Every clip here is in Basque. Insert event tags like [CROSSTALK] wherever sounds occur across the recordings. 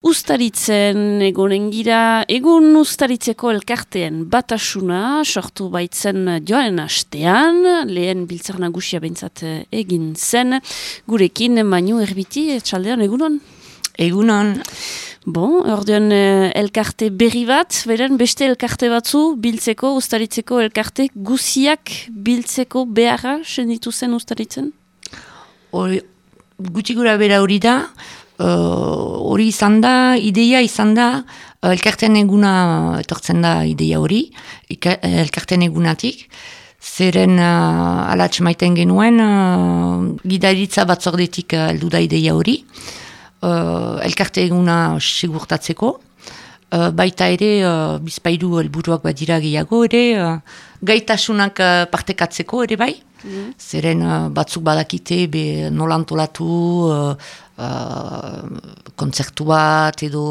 Uztaritzen egonen gira, egun ustaritzeko elkarteen batasuna, sortu baitzen joan astean, lehen biltzar nagusia bentsat egin zen, gurekin manu erbiti, etxaldean egunon? Egunon. Bon, ordean eh, elkarte berri bat, beren beste elkarte batzu biltzeko, ustaritzeko elkarte guziak biltzeko beharra, senditu zen ustaritzen? Gutxi gura bera hori da, hori uh, izan da, ideia izan da, uh, elkarten eguna etortzen da ideia hori, elkarten egunatik, zeren uh, alatxe maiten genuen, uh, gidaritza batzordetik heldu da ideia hori, uh, elkarte eguna segurtatzeko, uh, baita ere, uh, bizpairu helburuak badira gehiago ere, uh, gaitasunak uh, partekatzeko ere bai, mm zeren uh, batzuk badakite be nolantolatu, uh, uh, kontzertu bat edo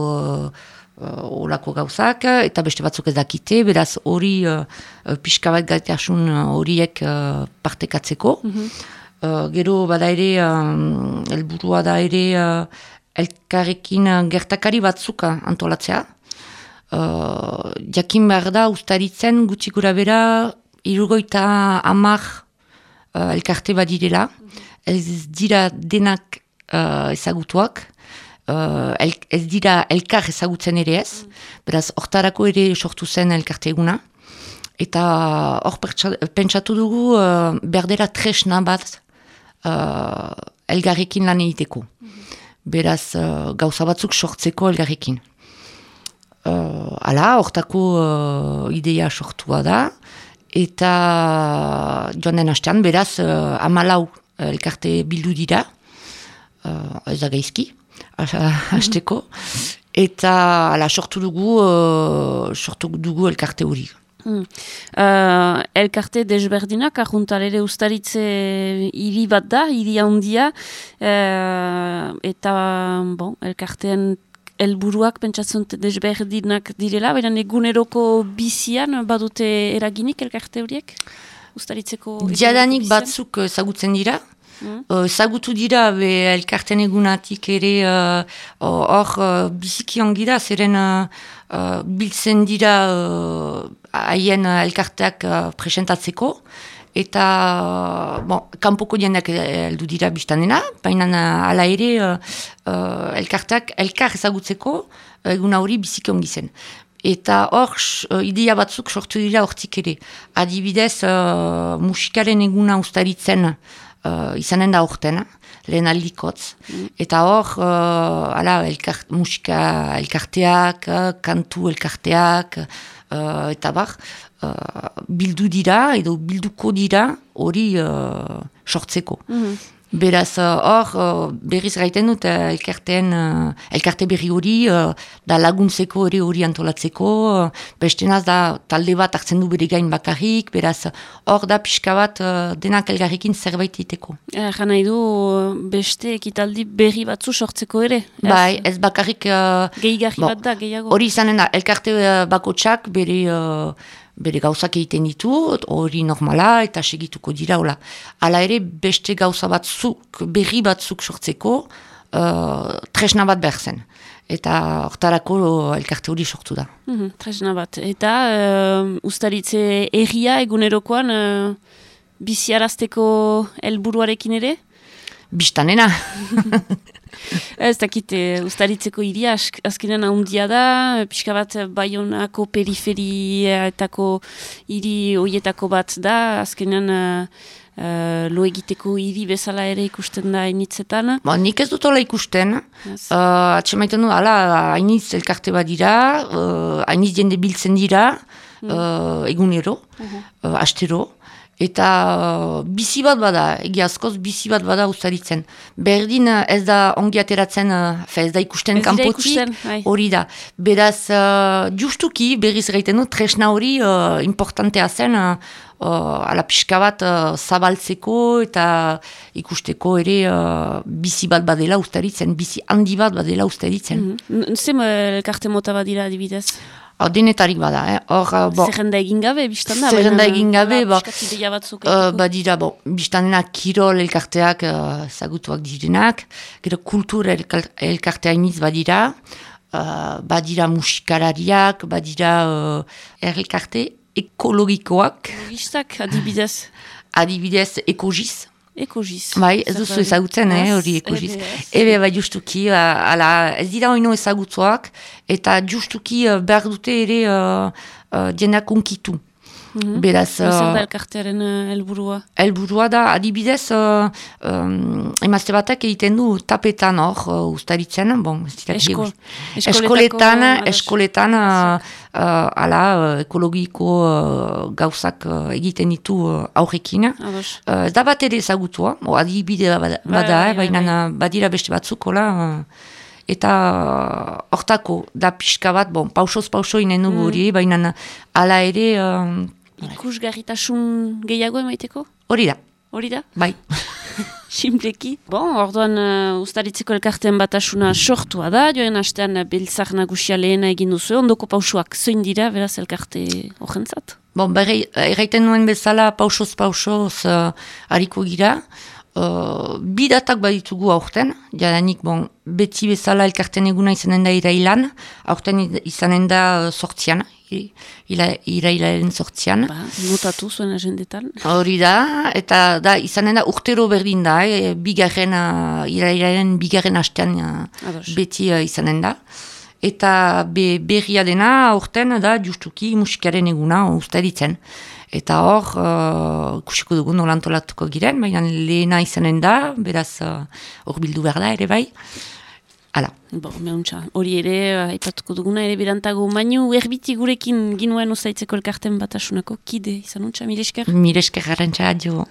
uh, olako gauzak, eta beste batzuk ez dakite, beraz hori uh, pixka bat gaitasun horiek uh, partekatzeko. Mhm. uh, gero bada ere, um, elburua da ere, uh, elkarrekin gertakari batzuk antolatzea. Uh, jakin behar da, ustaritzen gutxi gura bera, irugoita amak uh, elkarte badirela. Mhm. Ez dira denak uh, ezagutuak, uh, ez dira elkar ezagutzen ere ez, beraz, hortarako ere sortu zen elkarte eguna, eta hor pentsatu dugu uh, berdera tresna bat uh, elgarrekin lan egiteko. Beraz, uh, gauza batzuk sortzeko elgarrekin. Uh, ala, hortako uh, idea sortua da, eta joan den hastean, beraz, uh, amalau elkarte bildu dira, uh, ez da gaizki, [LAUGHS] hasteko, eta ala, sortu dugu, uh, sortu dugu elkarte hori. Hmm. Uh, elkarte desberdinak, ahuntar ere ustaritze hiri bat da, hiri handia, uh, eta bon, elkartean elburuak pentsatzen desberdinak direla, baina eguneroko bizian badute eraginik elkarte horiek? Ustaritzeko... Diadanik batzuk zagutzen dira, Mm. zagutu dira be elkarten egunatik ere uh, hor uh, biziki ongi da, zeren uh, biltzen dira haien uh, elkarteak uh, presentatzeko, eta bon, kanpoko diendak heldu dira biztanena, baina ala ere uh, elkarteak elkar ezagutzeko eguna hori biziki ongi zen. Eta hor, uh, idea batzuk sortu dira hortik ere. Adibidez, uh, musikaren eguna ustaritzen uh, izanen da urten, lehen aldikotz. Mm. Eta hor, uh, ala, elkart, musika elkarteak, uh, kantu elkarteak, uh, eta bar, uh, bildu dira, edo bilduko dira, hori uh, sortzeko. Mm Beraz, uh, hor, uh, berriz gaiten dut, uh, elkarteen, elkarte berri hori, da laguntzeko hori hori antolatzeko, uh, bestenaz da talde bat hartzen du bere gain bakarrik, beraz, hor da pixka bat denak elgarrikin zerbait iteko. Eh, Jana du beste ekitaldi berri batzu sortzeko ere? Bai, ez bakarrik... Uh, Gehigarri bat da, gehiago? Hori izanen da, elkarte uh, bako txak bere bere gauzak egiten ditu, hori normala eta segituko dira, hola. Hala ere, beste gauza batzuk, berri batzuk sortzeko, uh, tresna bat behar zen. Eta hortarako elkarte hori sortu da. Mm tresna bat. Eta uh, ustaritze erria egunerokoan uh, biziarazteko helburuarekin ere? Bistanena. [LAUGHS] Ez dakit, e, ustaritzeko iria azkenean ahondia da, pixka bat baionako periferietako hiri hoietako bat da, azkenean uh, lo egiteko hiri bezala ere ikusten da hainitzetan. Ba, nik ez dut hola ikusten, yes. uh, atxe du, ala, hainitz elkarte bat dira, uh, hainitz jende biltzen dira, mm. egunero, uh -huh. uh, astero, Eta uh, bizi bat bada, egiazkoz bizi bat bada ustaritzen. Berdin uh, ez da ongi ateratzen, uh, ez da ikusten kanpoti, bai. hori da. Beraz, uh, justuki berriz gaiten tresna hori uh, importantea zen, uh, uh, ala pixka bat uh, zabaltzeko eta ikusteko ere uh, bizi bat badela ustaritzen, bizi handi bat badela ustaritzen. Mm -hmm. Zem elkarte mota badira adibidez? Denetarik bada, eh? Hor, uh, bo... Zerrenda egin gabe, biztan da? Zerrenda egin gabe, ba... Uh, badira, bo, biztan dena kirol elkarteak uh, zagutuak direnak, gero kultur elkartea iniz badira, uh, badira musikalariak, badira uh, errekarte ekologikoak. Ekologizak, adibidez. [LAUGHS] adibidez, ekogiz. Ekogiz. Bai, ez duzu ezagutzen, eh, hori ekogiz. Ebe, bai, justuki, uh, ala, ez dira oino ezagutzoak, eta justuki uh, behar dute ere uh, uh, dienak unkitu. -hmm. Beraz... Zer da uh, elkartearen uh, elburua? Elburua da, adibidez, uh, um, emazte batek egiten du tapetan hor, uh, ustaritzen, bon, Esko, eskoletan, eskoletan, uh, uh, ala, uh, ekologiko uh, gauzak uh, egiten ditu uh, aurrekin. Uh, ez da bat ere ezagutua, adibide bada, bai, bada bai, bai, baina badira beste batzuk, hola, uh, eta hortako da pixka bat, bon, pausoz pauso inen dugu mm. hori, baina ala ere Ikusgarritasun gehiago emaiteko? Hori da. Hori da? Bai. [LAUGHS] Simpleki. Bon, orduan uh, ustaritzeko elkartean batasuna sortua da, joen hastean uh, biltzak nagusia lehena egin duzu, ondoko pausuak zoin dira, beraz elkarte horrentzat? Bon, bere, erraiten nuen bezala pausoz pausoz uh, hariko gira, uh, bidatak baditugu aurten, jadanik bon, beti bezala elkarten eguna izanen da irailan, aurten izanen da uh, sortzian, irailaren sortzian. Ba, notatu zuen agendetan. Hori da, eta da, izanen da urtero berdin da, e, bigarren, irailaren bigarren hastean beti uh, izanen da. Eta be, berria dena, aurten da, justuki musikaren eguna usta ditzen. Eta hor, uh, kusiko dugu nolantolatuko giren, baina lehena izanen da, beraz hor bildu behar da ere bai. Hala. Bo, meuntza, hori ere, aipatuko duguna, ere berantago, baino, erbiti gurekin ginuen ustaitzeko elkarten batasunako, kide, izan untza, miresker? Miresker garantza, adio.